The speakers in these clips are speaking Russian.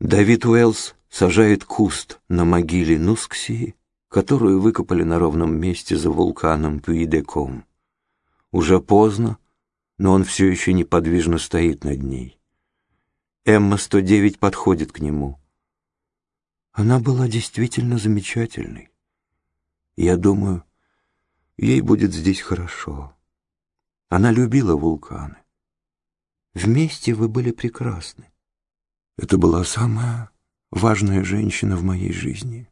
Давид Уэллс сажает куст на могиле Нусксии, которую выкопали на ровном месте за вулканом Пуидеком. Уже поздно, но он все еще неподвижно стоит над ней. Эмма-109 подходит к нему. Она была действительно замечательной. Я думаю, ей будет здесь хорошо. Она любила вулканы. Вместе вы были прекрасны. Это была самая важная женщина в моей жизни.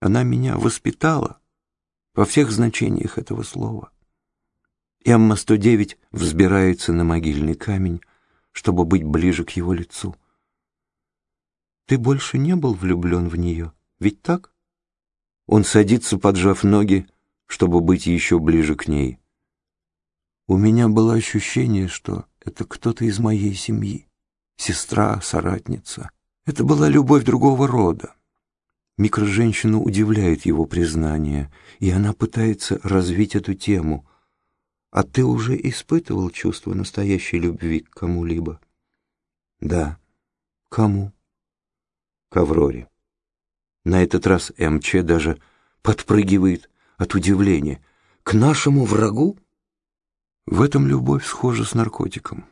Она меня воспитала во всех значениях этого слова. Эмма-109 взбирается на могильный камень, чтобы быть ближе к его лицу. Ты больше не был влюблен в нее, ведь так? Он садится, поджав ноги, чтобы быть еще ближе к ней. У меня было ощущение, что это кто-то из моей семьи, сестра, соратница. Это была любовь другого рода. Микроженщину удивляет его признание, и она пытается развить эту тему. А ты уже испытывал чувство настоящей любви к кому-либо? Да. Кому? К Авроре. На этот раз МЧ даже подпрыгивает от удивления. К нашему врагу? В этом любовь схожа с наркотиком.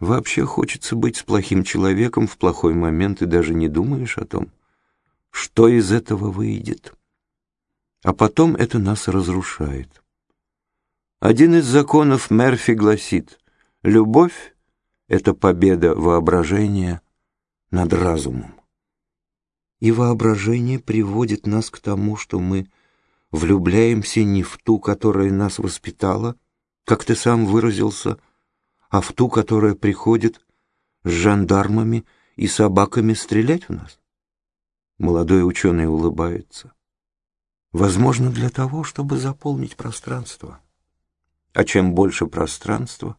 Вообще хочется быть с плохим человеком в плохой момент и даже не думаешь о том, что из этого выйдет. А потом это нас разрушает. Один из законов Мерфи гласит, любовь — это победа воображения над разумом. И воображение приводит нас к тому, что мы влюбляемся не в ту, которая нас воспитала, как ты сам выразился, а в ту, которая приходит с жандармами и собаками стрелять в нас? Молодой ученый улыбается. Возможно, для того, чтобы заполнить пространство. А чем больше пространства,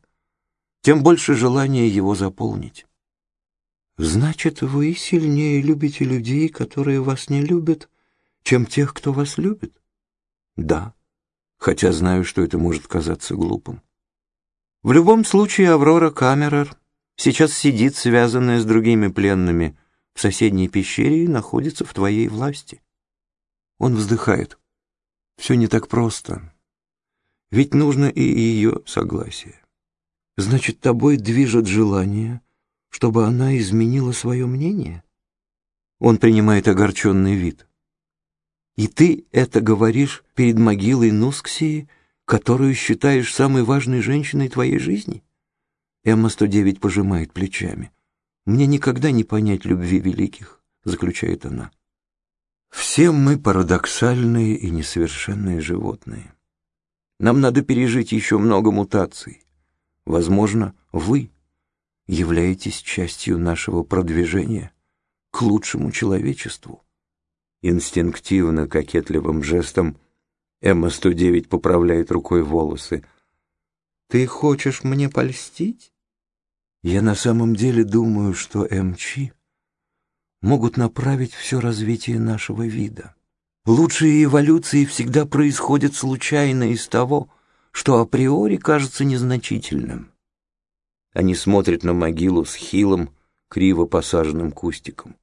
тем больше желания его заполнить. Значит, вы сильнее любите людей, которые вас не любят, чем тех, кто вас любит? Да хотя знаю, что это может казаться глупым. В любом случае, Аврора Камерер сейчас сидит, связанная с другими пленными, в соседней пещере и находится в твоей власти. Он вздыхает. Все не так просто. Ведь нужно и ее согласие. Значит, тобой движет желание, чтобы она изменила свое мнение? Он принимает огорченный вид. И ты это говоришь перед могилой Нусксии, которую считаешь самой важной женщиной твоей жизни? Эмма-109 пожимает плечами. Мне никогда не понять любви великих, заключает она. Все мы парадоксальные и несовершенные животные. Нам надо пережить еще много мутаций. Возможно, вы являетесь частью нашего продвижения к лучшему человечеству. Инстинктивно, кокетливым жестом Эмма-109 поправляет рукой волосы. «Ты хочешь мне польстить?» «Я на самом деле думаю, что МЧ могут направить все развитие нашего вида. Лучшие эволюции всегда происходят случайно из того, что априори кажется незначительным». Они смотрят на могилу с хилым, криво посаженным кустиком.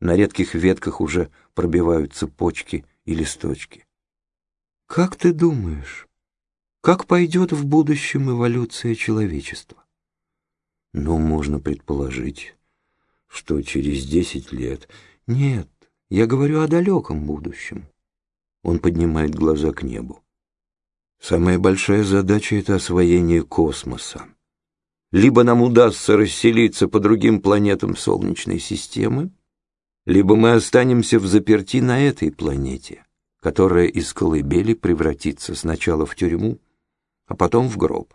На редких ветках уже пробиваются почки и листочки. Как ты думаешь, как пойдет в будущем эволюция человечества? Ну, можно предположить, что через десять лет... Нет, я говорю о далеком будущем. Он поднимает глаза к небу. Самая большая задача — это освоение космоса. Либо нам удастся расселиться по другим планетам Солнечной системы, либо мы останемся в заперти на этой планете, которая из колыбели превратится сначала в тюрьму, а потом в гроб.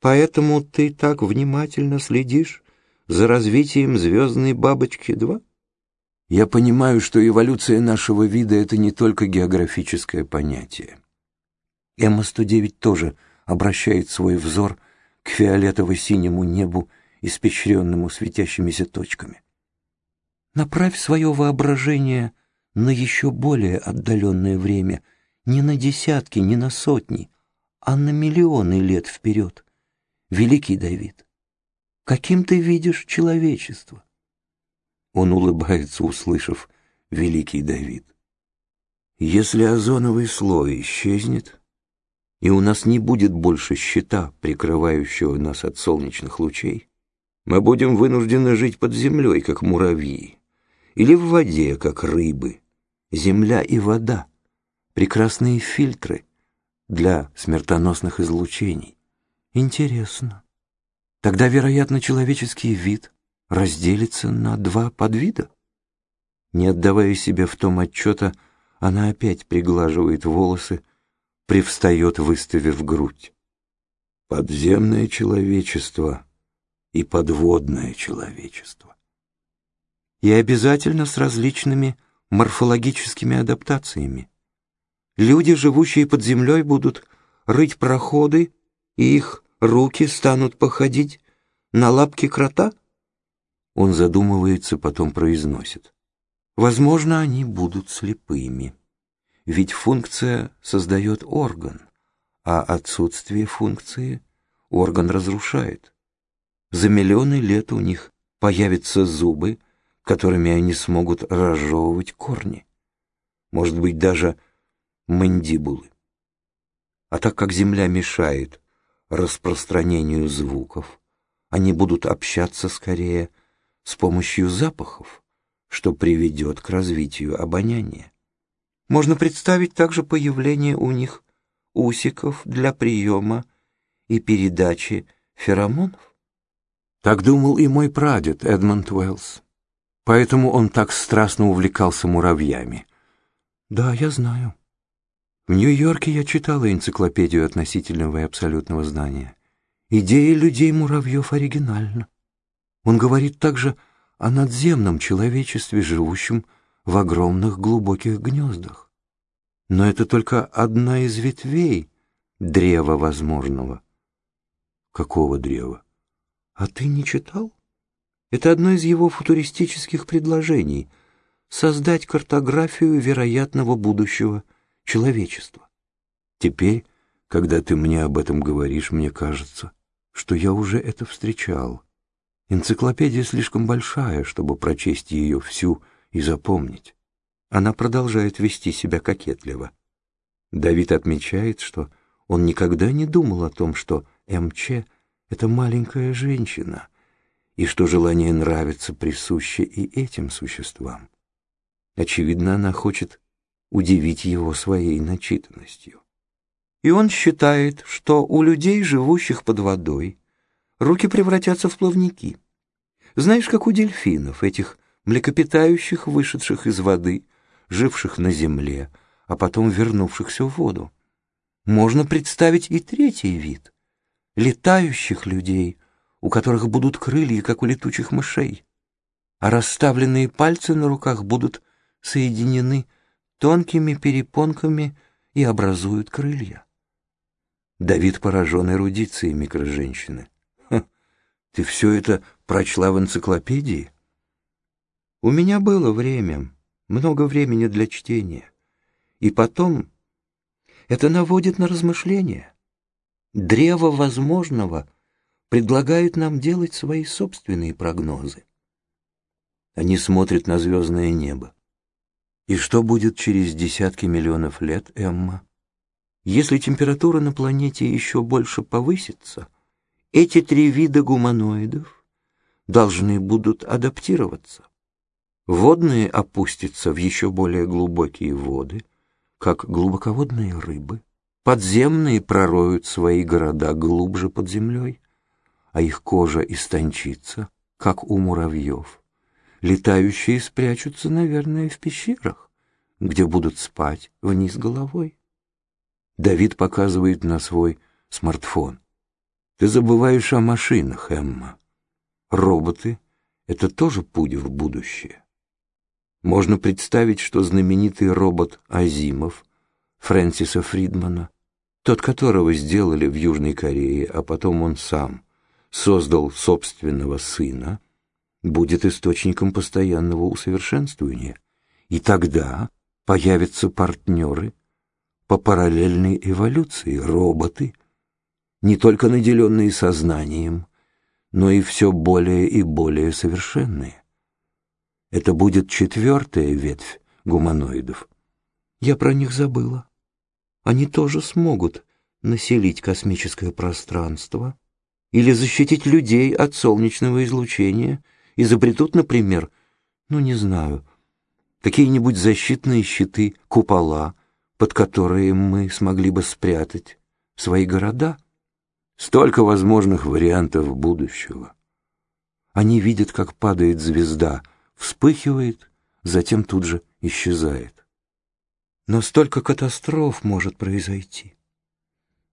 Поэтому ты так внимательно следишь за развитием звездной бабочки-2? Я понимаю, что эволюция нашего вида — это не только географическое понятие. Эмма-109 тоже обращает свой взор к фиолетово-синему небу, испещренному светящимися точками. Направь свое воображение на еще более отдаленное время, не на десятки, не на сотни, а на миллионы лет вперед. Великий Давид, каким ты видишь человечество? Он улыбается, услышав великий Давид. Если озоновый слой исчезнет, и у нас не будет больше щита, прикрывающего нас от солнечных лучей, мы будем вынуждены жить под землей, как муравьи, или в воде, как рыбы. Земля и вода — прекрасные фильтры для смертоносных излучений. Интересно. Тогда, вероятно, человеческий вид разделится на два подвида? Не отдавая себе в том отчета, она опять приглаживает волосы, привстает, выставив грудь. Подземное человечество и подводное человечество. И обязательно с различными морфологическими адаптациями. Люди, живущие под землей, будут рыть проходы, и их руки станут походить на лапки крота? Он задумывается, потом произносит. Возможно, они будут слепыми. Ведь функция создает орган, а отсутствие функции орган разрушает. За миллионы лет у них появятся зубы, которыми они смогут разжевывать корни. Может быть, даже мандибулы. А так как земля мешает распространению звуков, они будут общаться скорее с помощью запахов, что приведет к развитию обоняния. Можно представить также появление у них усиков для приема и передачи феромонов. Так думал и мой прадед Эдмонд Уэллс. Поэтому он так страстно увлекался муравьями. Да, я знаю. В Нью-Йорке я читала энциклопедию относительного и абсолютного знания. Идея людей-муравьев оригинальна. Он говорит также о надземном человечестве, живущем в огромных глубоких гнездах. Но это только одна из ветвей древа возможного. Какого древа? А ты не читал? Это одно из его футуристических предложений — создать картографию вероятного будущего человечества. Теперь, когда ты мне об этом говоришь, мне кажется, что я уже это встречал. Энциклопедия слишком большая, чтобы прочесть ее всю и запомнить. Она продолжает вести себя кокетливо. Давид отмечает, что он никогда не думал о том, что МЧ — это маленькая женщина, и что желание нравиться присуще и этим существам. Очевидно, она хочет удивить его своей начитанностью. И он считает, что у людей, живущих под водой, руки превратятся в плавники. Знаешь, как у дельфинов, этих млекопитающих, вышедших из воды, живших на земле, а потом вернувшихся в воду. Можно представить и третий вид — летающих людей, у которых будут крылья, как у летучих мышей, а расставленные пальцы на руках будут соединены тонкими перепонками и образуют крылья. Давид поражен эрудицией микроженщины. Ты все это прочла в энциклопедии? У меня было время, много времени для чтения. И потом это наводит на размышления. Древо возможного предлагают нам делать свои собственные прогнозы. Они смотрят на звездное небо. И что будет через десятки миллионов лет, Эмма? Если температура на планете еще больше повысится, эти три вида гуманоидов должны будут адаптироваться. Водные опустятся в еще более глубокие воды, как глубоководные рыбы. Подземные пророют свои города глубже под землей, а их кожа истончится, как у муравьев. Летающие спрячутся, наверное, в пещерах, где будут спать вниз головой. Давид показывает на свой смартфон. Ты забываешь о машинах, Эмма. Роботы — это тоже путь в будущее. Можно представить, что знаменитый робот Азимов, Фрэнсиса Фридмана, тот, которого сделали в Южной Корее, а потом он сам создал собственного сына, будет источником постоянного усовершенствования. И тогда появятся партнеры по параллельной эволюции, роботы — не только наделенные сознанием, но и все более и более совершенные. Это будет четвертая ветвь гуманоидов. Я про них забыла. Они тоже смогут населить космическое пространство или защитить людей от солнечного излучения, изобретут, например, ну, не знаю, какие-нибудь защитные щиты, купола, под которые мы смогли бы спрятать свои города. Столько возможных вариантов будущего. Они видят, как падает звезда, вспыхивает, затем тут же исчезает. Но столько катастроф может произойти.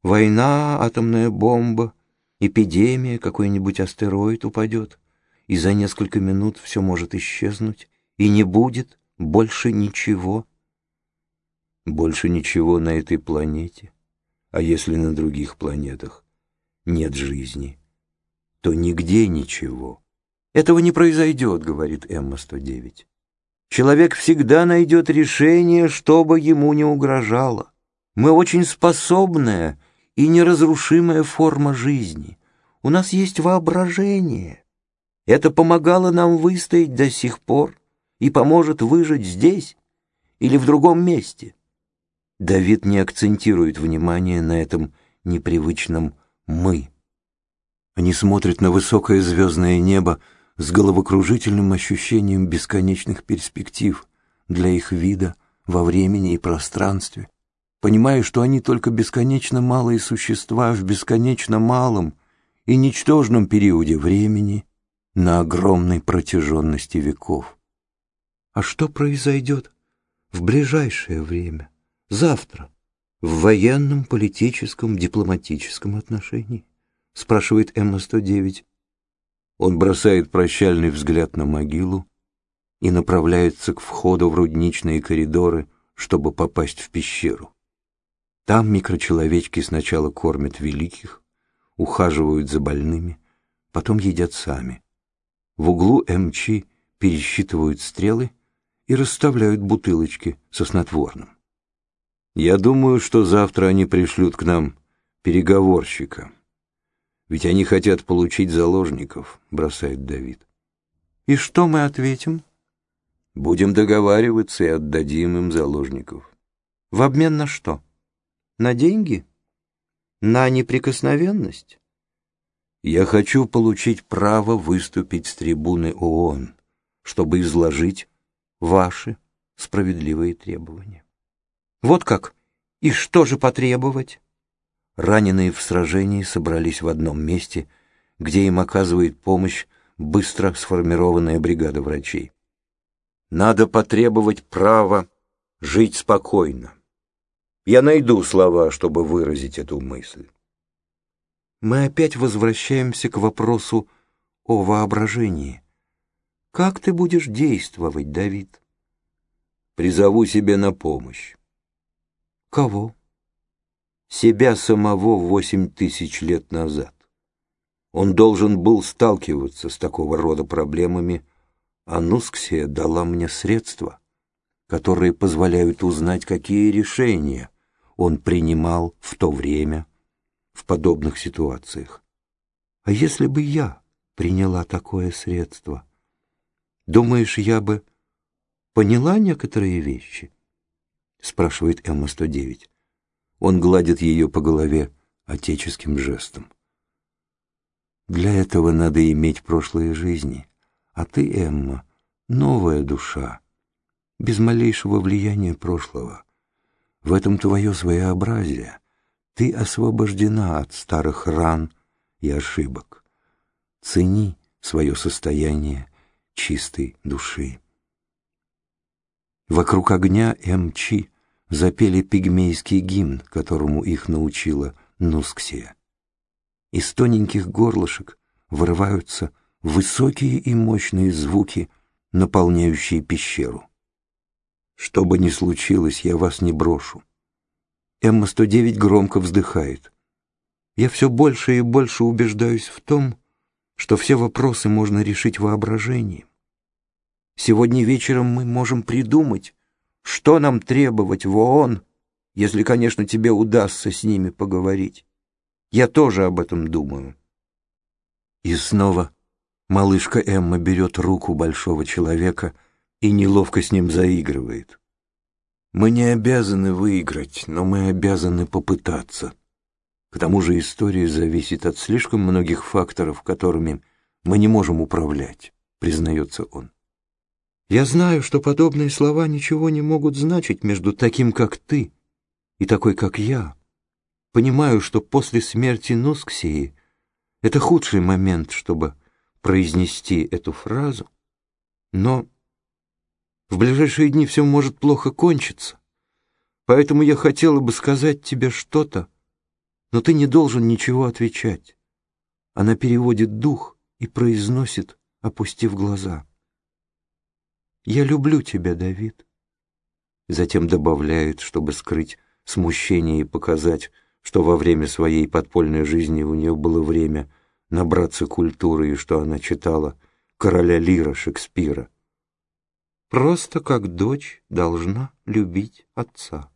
Война, атомная бомба, эпидемия, какой-нибудь астероид упадет, и за несколько минут все может исчезнуть, и не будет больше ничего. Больше ничего на этой планете. А если на других планетах нет жизни, то нигде ничего. Этого не произойдет, говорит Эмма-109. Человек всегда найдет решение, что бы ему не угрожало. Мы очень способная и неразрушимая форма жизни. У нас есть воображение. Это помогало нам выстоять до сих пор и поможет выжить здесь или в другом месте. Давид не акцентирует внимание на этом непривычном «мы». Они смотрят на высокое звездное небо, с головокружительным ощущением бесконечных перспектив для их вида во времени и пространстве, понимая, что они только бесконечно малые существа в бесконечно малом и ничтожном периоде времени на огромной протяженности веков. А что произойдет в ближайшее время, завтра, в военном, политическом, дипломатическом отношении? спрашивает Эмма-109. Он бросает прощальный взгляд на могилу и направляется к входу в рудничные коридоры, чтобы попасть в пещеру. Там микрочеловечки сначала кормят великих, ухаживают за больными, потом едят сами. В углу МЧ пересчитывают стрелы и расставляют бутылочки со снотворным. Я думаю, что завтра они пришлют к нам переговорщика. Ведь они хотят получить заложников, бросает Давид. И что мы ответим? Будем договариваться и отдадим им заложников. В обмен на что? На деньги? На неприкосновенность? Я хочу получить право выступить с трибуны ООН, чтобы изложить ваши справедливые требования. Вот как? И что же потребовать? Раненые в сражении собрались в одном месте, где им оказывает помощь быстро сформированная бригада врачей. Надо потребовать права жить спокойно. Я найду слова, чтобы выразить эту мысль. Мы опять возвращаемся к вопросу о воображении. Как ты будешь действовать, Давид? Призову себе на помощь. Кого? себя самого восемь тысяч лет назад. Он должен был сталкиваться с такого рода проблемами, а Нусксия дала мне средства, которые позволяют узнать, какие решения он принимал в то время в подобных ситуациях. А если бы я приняла такое средство, думаешь, я бы поняла некоторые вещи? спрашивает Эмма-109. Он гладит ее по голове отеческим жестом. Для этого надо иметь прошлые жизни, а ты, Эмма, новая душа, без малейшего влияния прошлого. В этом твое своеобразие. Ты освобождена от старых ран и ошибок. Цени свое состояние чистой души. Вокруг огня Эмчи запели пигмейский гимн, которому их научила Нусксия. Из тоненьких горлышек вырываются высокие и мощные звуки, наполняющие пещеру. Что бы ни случилось, я вас не брошу. Эмма-109 громко вздыхает. Я все больше и больше убеждаюсь в том, что все вопросы можно решить воображением. Сегодня вечером мы можем придумать, что нам требовать в ООН, если, конечно, тебе удастся с ними поговорить? Я тоже об этом думаю. И снова Малышка Эмма берет руку большого человека и неловко с ним заигрывает. Мы не обязаны выиграть, но мы обязаны попытаться. К тому же история зависит от слишком многих факторов, которыми мы не можем управлять, признается он. Я знаю, что подобные слова ничего не могут значить между таким, как ты, и такой, как я. Понимаю, что после смерти Нусксии это худший момент, чтобы произнести эту фразу, но в ближайшие дни все может плохо кончиться, поэтому я хотела бы сказать тебе что-то, но ты не должен ничего отвечать. Она переводит дух и произносит, опустив глаза. «Я люблю тебя, Давид». Затем добавляет, чтобы скрыть смущение и показать, что во время своей подпольной жизни у нее было время набраться культуры и что она читала «Короля Лира» Шекспира. Просто как дочь должна любить отца.